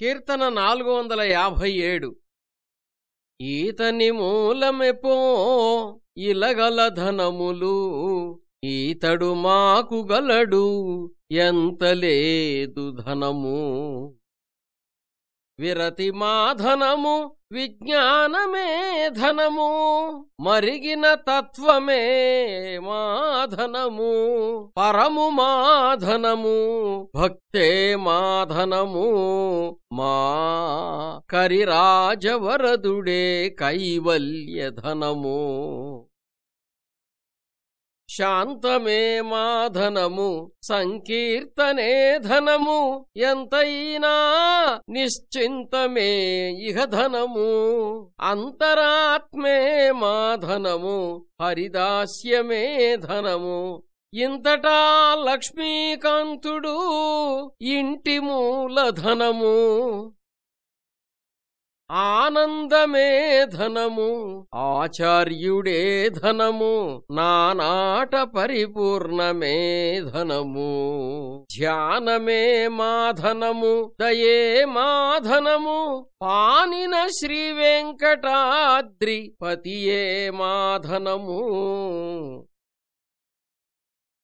కీర్తన నాలుగు వందల యాభై ఏడు. ఈతని మూలమెపో ఇలగల ధనములు ఈతడు మాకు గలడు ఎంత లేదు ధనము. విరతి మాధనము విజ్ఞానమే ధనము మరిగిన తత్వమే మాధనము పరము మాధనము భక్తే మాధనము మా కరిరాజవరదుడే కైవల్యధనము. శాంతమే మాధనము సంకీర్తనే ధనము ఎంతైనా నిశ్చింతమే ఇహ ధనము. అంతరాత్మే మాధనము హరిదాస్యమే ధనము. ఇంతటా లక్ష్మీకాంతుడు ఇంటి మూలధనము ఆనందమే ధనము ఆచార్యుడే ధనము నానాట పరిపూర్ణమే ధనము. ధ్యానమే మాధనము దయే మాధనము పానిన శ్రీ వెంకటాద్రి పతియే మాధనము